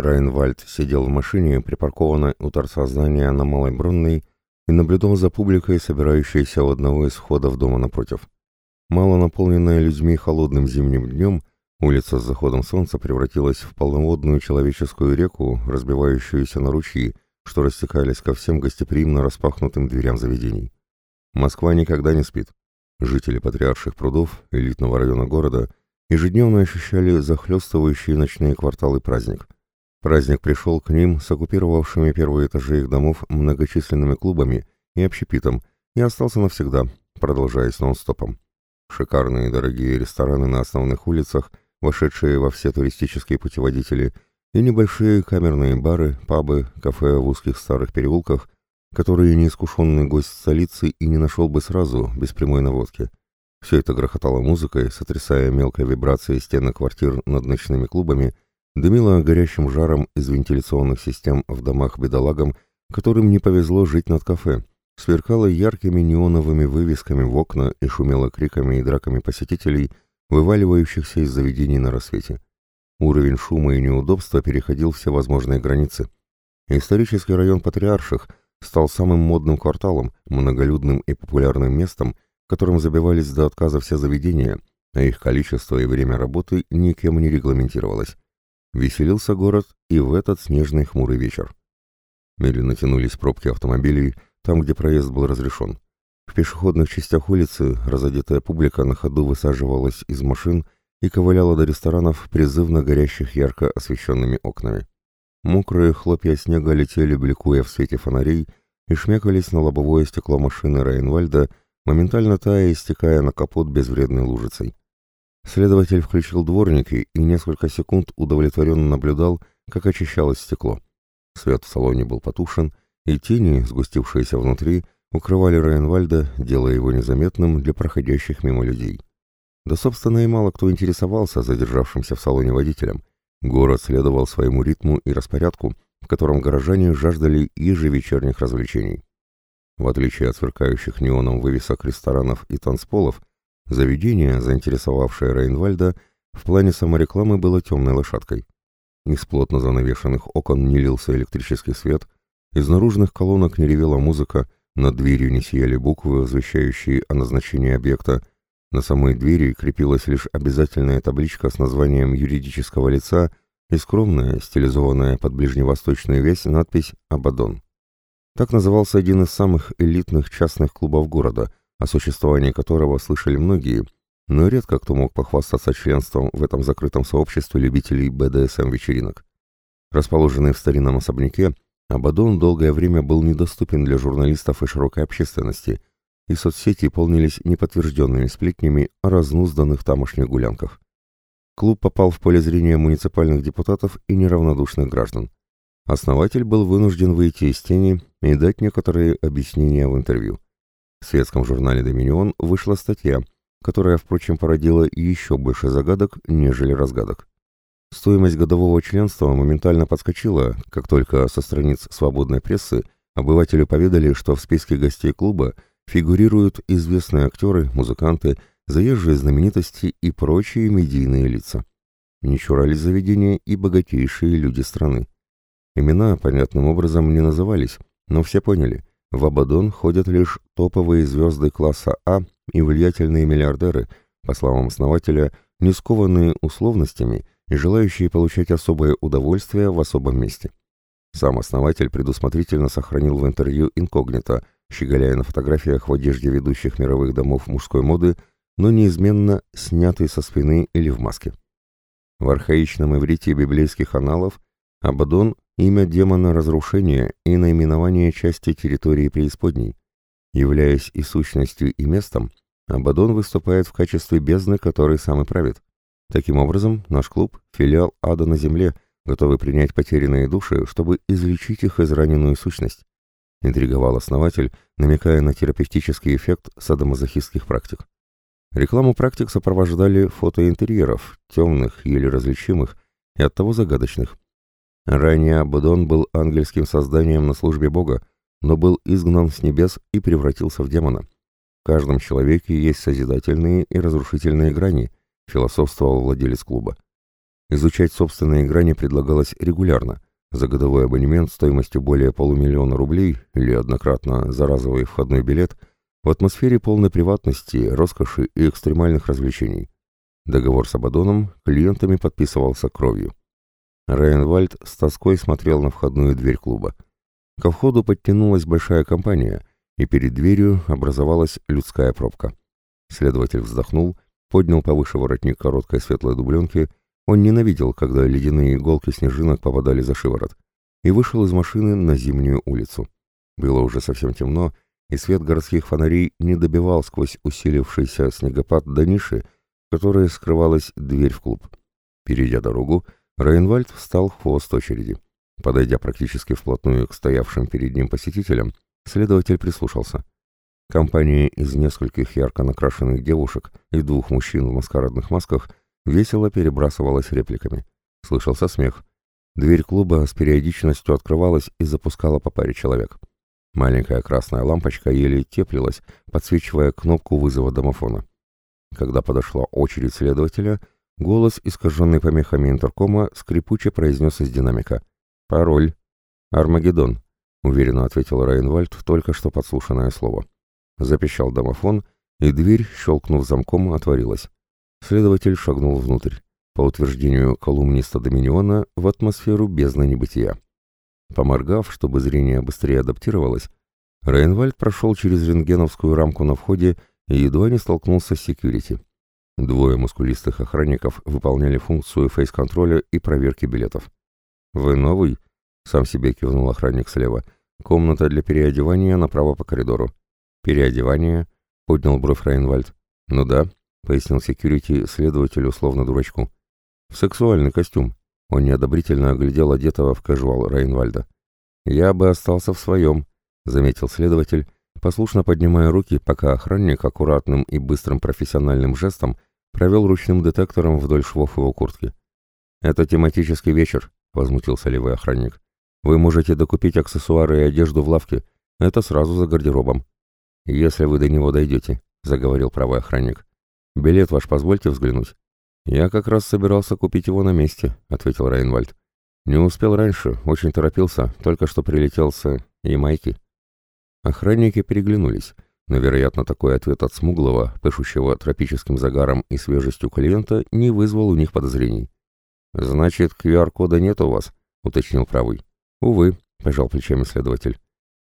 Райнвальд сидел в машине, припаркованной у торца здания на Малой Бронной, и наблюдал за публикой, собирающейся у одного из входов дома напротив. Мало наполненная людьми холодным зимним днем, улица с заходом солнца превратилась в полноводную человеческую реку, разбивающуюся на ручьи, что растекались ко всем гостеприимно распахнутым дверям заведений. Москва никогда не спит. Жители патриарших прудов, элитного района города, ежедневно ощущали захлестывающие ночные кварталы праздник. Праздник пришел к ним с оккупировавшими первые этажи их домов многочисленными клубами и общепитом и остался навсегда, продолжаясь нон-стопом. Шикарные дорогие рестораны на основных улицах, вошедшие во все туристические путеводители, и небольшие камерные бары, пабы, кафе в узких старых переулках, которые неискушенный гость столицы и не нашел бы сразу, без прямой наводки. Все это грохотало музыкой, сотрясая мелкой вибрацией стены квартир над ночными клубами, дымило горящим жаром из вентиляционных систем в домах бедолагам, которым не повезло жить над кафе, сверкало яркими неоновыми вывесками в окна и шумело криками и драками посетителей, вываливающихся из заведений на рассвете. Уровень шума и неудобства переходил все возможные границы. Исторический район Патриарших – стал самым модным кварталом, многолюдным и популярным местом, которым забивались до отказа все заведения, а их количество и время работы никем не регламентировалось. Веселился город и в этот снежный хмурый вечер. Медленно тянулись пробки автомобилей, там, где проезд был разрешен. В пешеходных частях улицы разодетая публика на ходу высаживалась из машин и ковыляла до ресторанов, призывно горящих ярко освещенными окнами. Мокрые хлопья снега летели, бликуя в свете фонарей, и шмякались на лобовое стекло машины Райнвальда, моментально тая и стекая на капот безвредной лужицей. Следователь включил дворники и несколько секунд удовлетворенно наблюдал, как очищалось стекло. Свет в салоне был потушен, и тени, сгустившиеся внутри, укрывали Райнвальда, делая его незаметным для проходящих мимо людей. Да, собственно, и мало кто интересовался задержавшимся в салоне водителем. Город следовал своему ритму и распорядку, в котором горожане жаждали ежевечерних развлечений. В отличие от сверкающих неоном вывесок ресторанов и танцполов, заведение, заинтересовавшее Рейнвальда, в плане саморекламы было темной лошадкой. Из плотно занавешенных окон не лился электрический свет, из наружных колонок не ревела музыка, над дверью не сияли буквы, возвещающие о назначении объекта, на самой двери крепилась лишь обязательная табличка с названием юридического лица и скромная, стилизованная под ближневосточную весь надпись «Абадон». Так назывался один из самых элитных частных клубов города, о существовании которого слышали многие, но редко кто мог похвастаться членством в этом закрытом сообществе любителей БДСМ-вечеринок. Расположенный в старинном особняке, Абадон долгое время был недоступен для журналистов и широкой общественности – и соцсети полнились неподтвержденными сплетнями о разнузданных тамошних гулянках. Клуб попал в поле зрения муниципальных депутатов и неравнодушных граждан. Основатель был вынужден выйти из тени и дать некоторые объяснения в интервью. В светском журнале «Доминион» вышла статья, которая, впрочем, породила еще больше загадок, нежели разгадок. Стоимость годового членства моментально подскочила, как только со страниц свободной прессы обывателю поведали, что в списке гостей клуба – фигурируют известные актеры, музыканты, заезжие знаменитости и прочие медийные лица. Не чурались заведения и богатейшие люди страны. Имена понятным образом не назывались, но все поняли, в Абадон ходят лишь топовые звезды класса А и влиятельные миллиардеры, по словам основателя, не скованные условностями и желающие получать особое удовольствие в особом месте. Сам основатель предусмотрительно сохранил в интервью инкогнито, щеголяя на фотографиях в одежде ведущих мировых домов мужской моды, но неизменно снятый со спины или в маске. В архаичном иврите библейских аналов Абадон – имя демона разрушения и наименование части территории преисподней. Являясь и сущностью, и местом, Абадон выступает в качестве бездны, который сам и правит. Таким образом, наш клуб – филиал ада на земле, готовый принять потерянные души, чтобы излечить их израненную сущность интриговал основатель, намекая на терапевтический эффект садомазохистских практик. Рекламу практик сопровождали фото интерьеров, темных, еле различимых и оттого загадочных. Ранее Абадон был ангельским созданием на службе Бога, но был изгнан с небес и превратился в демона. В каждом человеке есть созидательные и разрушительные грани, философствовал владелец клуба. Изучать собственные грани предлагалось регулярно, за годовой абонемент стоимостью более полумиллиона рублей или однократно за разовый входной билет в атмосфере полной приватности, роскоши и экстремальных развлечений. Договор с Абадоном клиентами подписывался кровью. Райенвальд с тоской смотрел на входную дверь клуба. Ко входу подтянулась большая компания, и перед дверью образовалась людская пробка. Следователь вздохнул, поднял повыше воротник короткой светлой дубленки он ненавидел, когда ледяные иголки снежинок попадали за шиворот, и вышел из машины на зимнюю улицу. Было уже совсем темно, и свет городских фонарей не добивал сквозь усилившийся снегопад до ниши, в которой скрывалась дверь в клуб. Перейдя дорогу, Рейнвальд встал в хвост очереди. Подойдя практически вплотную к стоявшим перед ним посетителям, следователь прислушался. Компания из нескольких ярко накрашенных девушек и двух мужчин в маскарадных масках весело перебрасывалась репликами. Слышался смех. Дверь клуба с периодичностью открывалась и запускала по паре человек. Маленькая красная лампочка еле теплилась, подсвечивая кнопку вызова домофона. Когда подошла очередь следователя, голос, искаженный помехами интеркома, скрипуче произнес из динамика. «Пароль. Армагеддон», — уверенно ответил Райнвальд только что подслушанное слово. Запищал домофон, и дверь, щелкнув замком, отворилась. Следователь шагнул внутрь, по утверждению колумниста Доминиона, в атмосферу бездны небытия. Поморгав, чтобы зрение быстрее адаптировалось, Рейнвальд прошел через рентгеновскую рамку на входе и едва не столкнулся с секьюрити. Двое мускулистых охранников выполняли функцию фейс-контроля и проверки билетов. «Вы новый?» — сам себе кивнул охранник слева. «Комната для переодевания направо по коридору». «Переодевание?» — поднял бровь Рейнвальд. «Ну да», — пояснил секьюрити следователю, словно дурачку. «В сексуальный костюм». Он неодобрительно оглядел одетого в кажуал Рейнвальда. «Я бы остался в своем», — заметил следователь, послушно поднимая руки, пока охранник аккуратным и быстрым профессиональным жестом провел ручным детектором вдоль швов его куртки. «Это тематический вечер», — возмутился левый охранник. «Вы можете докупить аксессуары и одежду в лавке. Это сразу за гардеробом». «Если вы до него дойдете», — заговорил правый охранник. «Билет ваш позвольте взглянуть?» «Я как раз собирался купить его на месте», — ответил Райнвальд. «Не успел раньше, очень торопился, только что прилетел с... и Майки». Охранники переглянулись, но, вероятно, такой ответ от смуглого, пышущего тропическим загаром и свежестью клиента, не вызвал у них подозрений. «Значит, QR-кода нет у вас?» — уточнил правый. «Увы», — пожал плечами следователь.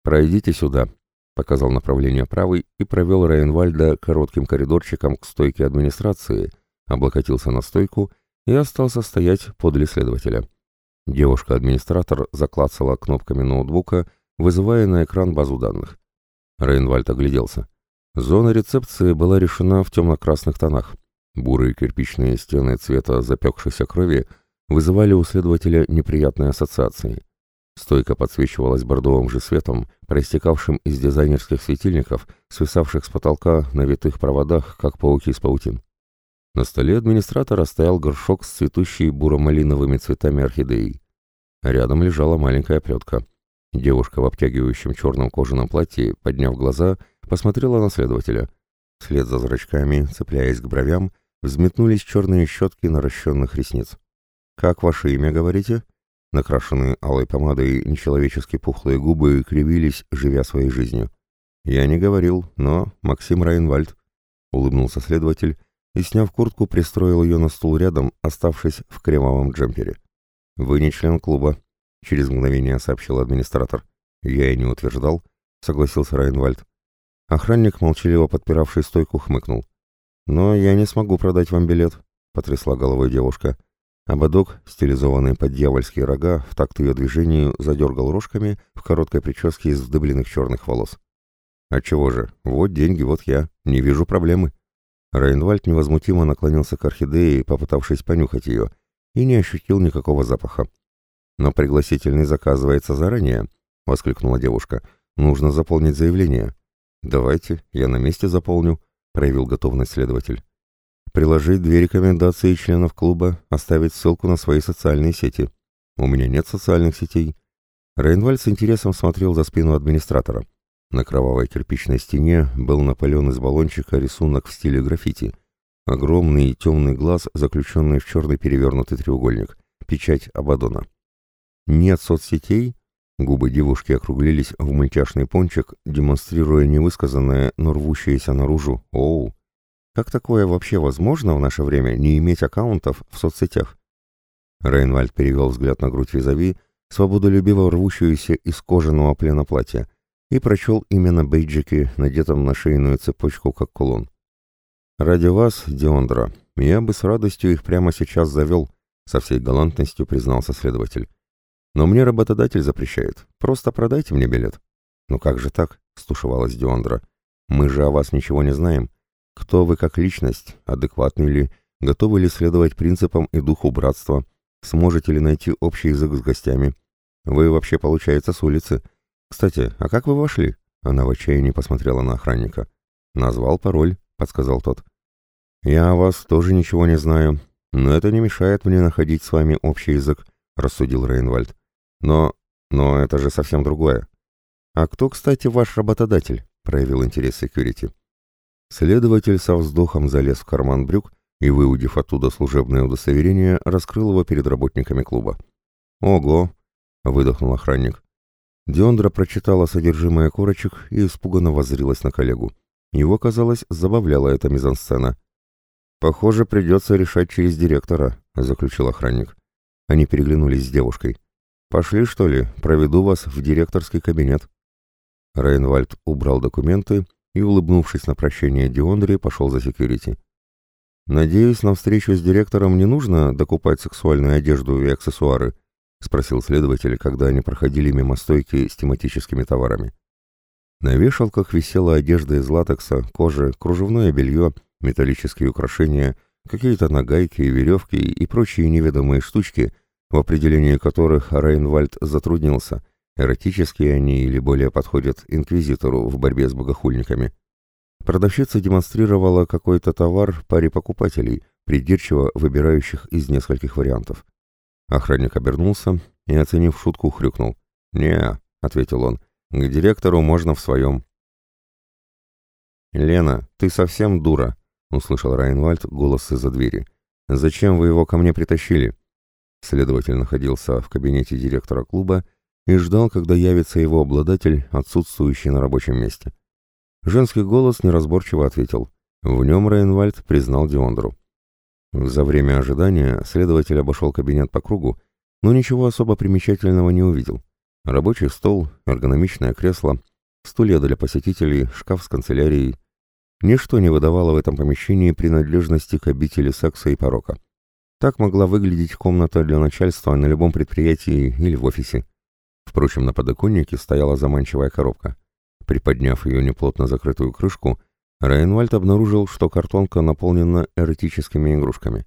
«Пройдите сюда», показал направление правой и провел Рейнвальда коротким коридорчиком к стойке администрации, облокотился на стойку и остался стоять подле следователя. Девушка-администратор заклацала кнопками ноутбука, вызывая на экран базу данных. Рейнвальд огляделся. Зона рецепции была решена в темно-красных тонах. Бурые кирпичные стены цвета запекшейся крови вызывали у следователя неприятные ассоциации. Стойка подсвечивалась бордовым же светом, проистекавшим из дизайнерских светильников, свисавших с потолка на витых проводах, как пауки из паутин. На столе администратора стоял горшок с цветущей буро-малиновыми цветами орхидеей. Рядом лежала маленькая плетка. Девушка в обтягивающем черном кожаном платье, подняв глаза, посмотрела на следователя. Вслед за зрачками, цепляясь к бровям, взметнулись черные щетки наращенных ресниц. «Как ваше имя, говорите?» Накрашенные алой помадой нечеловечески пухлые губы кривились, живя своей жизнью. «Я не говорил, но Максим Райнвальд», — улыбнулся следователь и, сняв куртку, пристроил ее на стул рядом, оставшись в кремовом джемпере. «Вы не член клуба», — через мгновение сообщил администратор. «Я и не утверждал», — согласился Райнвальд. Охранник, молчаливо подпиравший стойку, хмыкнул. «Но я не смогу продать вам билет», — потрясла головой девушка. Ободок, стилизованный под дьявольские рога, в такт ее движению задергал рожками в короткой прическе из вдыбленных черных волос. «Отчего же? Вот деньги, вот я. Не вижу проблемы». Рейнвальд невозмутимо наклонился к орхидее, попытавшись понюхать ее, и не ощутил никакого запаха. «Но пригласительный заказывается заранее», — воскликнула девушка. «Нужно заполнить заявление». «Давайте, я на месте заполню», — проявил готовность следователь приложить две рекомендации членов клуба, оставить ссылку на свои социальные сети. У меня нет социальных сетей. Рейнвальд с интересом смотрел за спину администратора. На кровавой кирпичной стене был напылен из баллончика рисунок в стиле граффити. Огромный и темный глаз, заключенный в черный перевернутый треугольник. Печать Абадона. Нет соцсетей? Губы девушки округлились в мультяшный пончик, демонстрируя невысказанное, но рвущееся наружу «Оу». Как такое вообще возможно в наше время не иметь аккаунтов в соцсетях? Рейнвальд перевел взгляд на грудь визави, свободолюбиво рвущуюся из кожаного плена платья, и прочел именно бейджики, надетом на шейную цепочку, как кулон. «Ради вас, Диондра, я бы с радостью их прямо сейчас завел», — со всей галантностью признался следователь. «Но мне работодатель запрещает. Просто продайте мне билет». «Ну как же так?» — стушевалась Диондра. «Мы же о вас ничего не знаем. Кто вы как личность? Адекватны ли? Готовы ли следовать принципам и духу братства? Сможете ли найти общий язык с гостями? Вы вообще, получается, с улицы. Кстати, а как вы вошли?» Она в отчаянии посмотрела на охранника. «Назвал пароль», — подсказал тот. «Я о вас тоже ничего не знаю, но это не мешает мне находить с вами общий язык», — рассудил Рейнвальд. «Но... но это же совсем другое». «А кто, кстати, ваш работодатель?» — проявил интерес секьюрити. Следователь со вздохом залез в карман брюк и, выудив оттуда служебное удостоверение, раскрыл его перед работниками клуба. «Ого!» — выдохнул охранник. Диондра прочитала содержимое корочек и испуганно воззрилась на коллегу. Его, казалось, забавляла эта мизансцена. «Похоже, придется решать через директора», — заключил охранник. Они переглянулись с девушкой. «Пошли, что ли? Проведу вас в директорский кабинет». Рейнвальд убрал документы и, улыбнувшись на прощение Диондре, пошел за секьюрити. «Надеюсь, на встречу с директором не нужно докупать сексуальную одежду и аксессуары?» — спросил следователь, когда они проходили мимо стойки с тематическими товарами. На вешалках висела одежда из латекса, кожи, кружевное белье, металлические украшения, какие-то нагайки, веревки и прочие неведомые штучки, в определении которых Рейнвальд затруднился, эротические они или более подходят инквизитору в борьбе с богохульниками. Продавщица демонстрировала какой-то товар паре покупателей, придирчиво выбирающих из нескольких вариантов. Охранник обернулся и, оценив шутку, хрюкнул. «Не-а», ответил он, — «к директору можно в своем». «Лена, ты совсем дура», услышал Райнвальд голос из-за двери. «Зачем вы его ко мне притащили?» Следователь находился в кабинете директора клуба и ждал, когда явится его обладатель, отсутствующий на рабочем месте. Женский голос неразборчиво ответил. В нем Рейнвальд признал Диондру. За время ожидания следователь обошел кабинет по кругу, но ничего особо примечательного не увидел. Рабочий стол, эргономичное кресло, стулья для посетителей, шкаф с канцелярией, Ничто не выдавало в этом помещении принадлежности к обители секса и порока. Так могла выглядеть комната для начальства на любом предприятии или в офисе. Впрочем, на подоконнике стояла заманчивая коробка. Приподняв ее неплотно закрытую крышку, Райнвальд обнаружил, что картонка наполнена эротическими игрушками.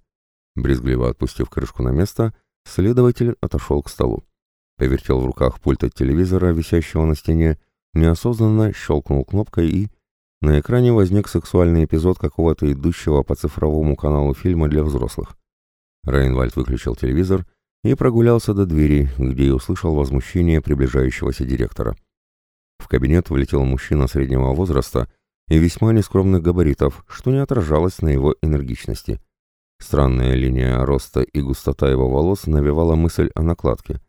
Брезгливо отпустив крышку на место, следователь отошел к столу. Повертел в руках пульт от телевизора, висящего на стене, неосознанно щелкнул кнопкой и на экране возник сексуальный эпизод какого-то идущего по цифровому каналу фильма для взрослых. Рейнвальд выключил телевизор и прогулялся до двери, где и услышал возмущение приближающегося директора. В кабинет влетел мужчина среднего возраста и весьма нескромных габаритов, что не отражалось на его энергичности. Странная линия роста и густота его волос навевала мысль о накладке.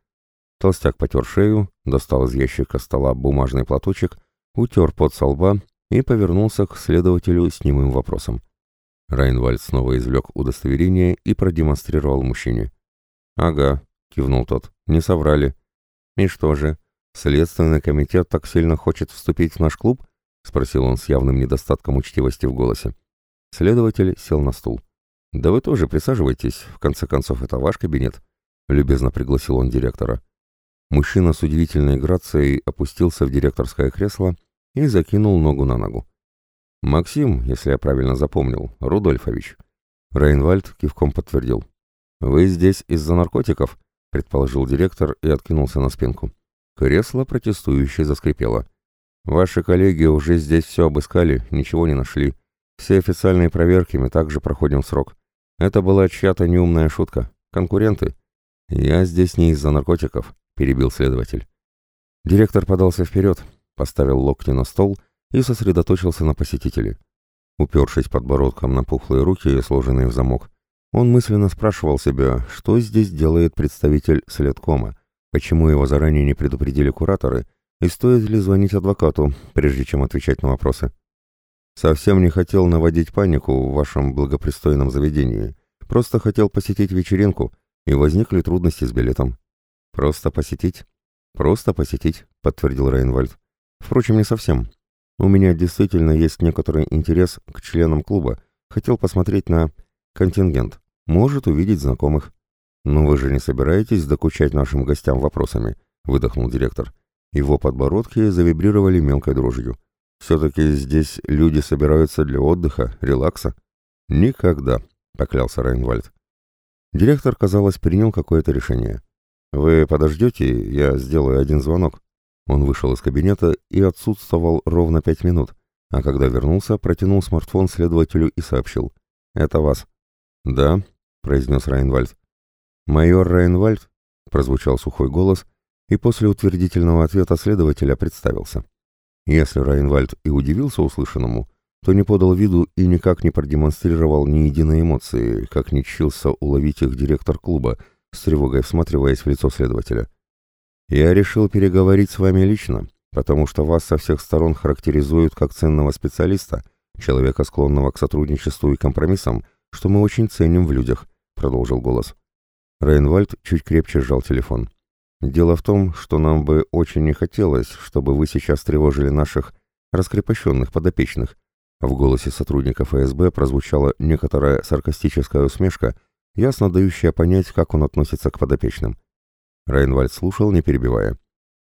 Толстяк потер шею, достал из ящика стола бумажный платочек, утер пот со лба и повернулся к следователю с немым вопросом. Райнвальд снова извлек удостоверение и продемонстрировал мужчине. «Ага», — кивнул тот, — «не соврали». «И что же, Следственный комитет так сильно хочет вступить в наш клуб?» — спросил он с явным недостатком учтивости в голосе. Следователь сел на стул. «Да вы тоже присаживайтесь, в конце концов, это ваш кабинет», — любезно пригласил он директора. Мужчина с удивительной грацией опустился в директорское кресло и закинул ногу на ногу. «Максим, если я правильно запомнил, Рудольфович». Рейнвальд кивком подтвердил. «Вы здесь из-за наркотиков?» — предположил директор и откинулся на спинку. Кресло протестующе заскрипело. «Ваши коллеги уже здесь все обыскали, ничего не нашли. Все официальные проверки мы также проходим срок. Это была чья-то неумная шутка. Конкуренты. Я здесь не из-за наркотиков», — перебил следователь. Директор подался вперед, поставил локти на стол и сосредоточился на посетителе. Упершись подбородком на пухлые руки, сложенные в замок, он мысленно спрашивал себя, что здесь делает представитель следкома, почему его заранее не предупредили кураторы, и стоит ли звонить адвокату, прежде чем отвечать на вопросы. Совсем не хотел наводить панику в вашем благопристойном заведении, просто хотел посетить вечеринку, и возникли трудности с билетом. Просто посетить? Просто посетить, подтвердил Рейнвальд. Впрочем, не совсем. У меня действительно есть некоторый интерес к членам клуба, хотел посмотреть на контингент, может увидеть знакомых. «Но вы же не собираетесь докучать нашим гостям вопросами?» — выдохнул директор. Его подбородки завибрировали мелкой дрожью. «Все-таки здесь люди собираются для отдыха, релакса». «Никогда», — поклялся Райнвальд. Директор, казалось, принял какое-то решение. «Вы подождете, я сделаю один звонок». Он вышел из кабинета и отсутствовал ровно пять минут, а когда вернулся, протянул смартфон следователю и сообщил. «Это вас». «Да», — произнес Райнвальд. «Майор Райнвальд?» — прозвучал сухой голос, и после утвердительного ответа следователя представился. Если Райнвальд и удивился услышанному, то не подал виду и никак не продемонстрировал ни единой эмоции, как не чился уловить их директор клуба, с тревогой всматриваясь в лицо следователя. «Я решил переговорить с вами лично, потому что вас со всех сторон характеризуют как ценного специалиста, человека, склонного к сотрудничеству и компромиссам, что мы очень ценим в людях», — продолжил голос. Рейнвальд чуть крепче сжал телефон. «Дело в том, что нам бы очень не хотелось, чтобы вы сейчас тревожили наших раскрепощенных подопечных». В голосе сотрудника ФСБ прозвучала некоторая саркастическая усмешка, ясно дающая понять, как он относится к подопечным. Рейнвальд слушал, не перебивая.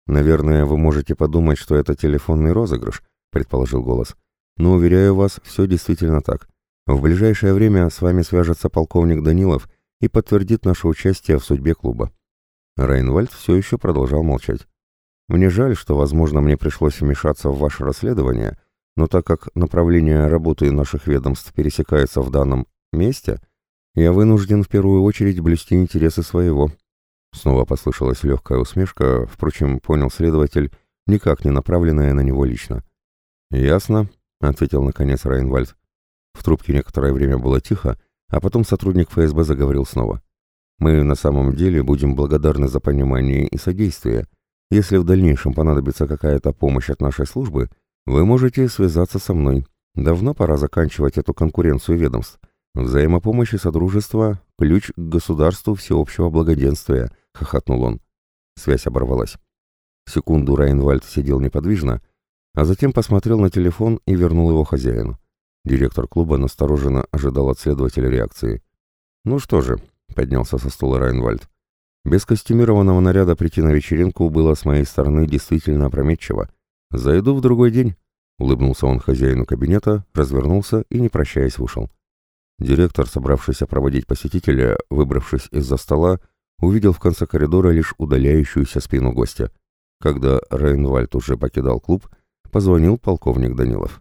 «Наверное, вы можете подумать, что это телефонный розыгрыш», — предположил голос. «Но, уверяю вас, все действительно так. В ближайшее время с вами свяжется полковник Данилов — и подтвердит наше участие в судьбе клуба. Райнвальд все еще продолжал молчать. Мне жаль, что, возможно, мне пришлось вмешаться в ваше расследование, но так как направление работы наших ведомств пересекается в данном месте, я вынужден в первую очередь блюсти интересы своего. Снова послышалась легкая усмешка, впрочем, понял следователь, никак не направленная на него лично. «Ясно», — ответил наконец Райнвальд. В трубке некоторое время было тихо, а потом сотрудник ФСБ заговорил снова. «Мы на самом деле будем благодарны за понимание и содействие. Если в дальнейшем понадобится какая-то помощь от нашей службы, вы можете связаться со мной. Давно пора заканчивать эту конкуренцию ведомств. Взаимопомощь и содружество – ключ к государству всеобщего благоденствия», – хохотнул он. Связь оборвалась. Секунду Райнвальд сидел неподвижно, а затем посмотрел на телефон и вернул его хозяину. Директор клуба настороженно ожидал от следователя реакции. «Ну что же», — поднялся со стула Райнвальд, — «без костюмированного наряда прийти на вечеринку было с моей стороны действительно опрометчиво. Зайду в другой день», — улыбнулся он хозяину кабинета, развернулся и, не прощаясь, вышел. Директор, собравшийся проводить посетителя, выбравшись из-за стола, увидел в конце коридора лишь удаляющуюся спину гостя. Когда Рейнвальд уже покидал клуб, позвонил полковник Данилов.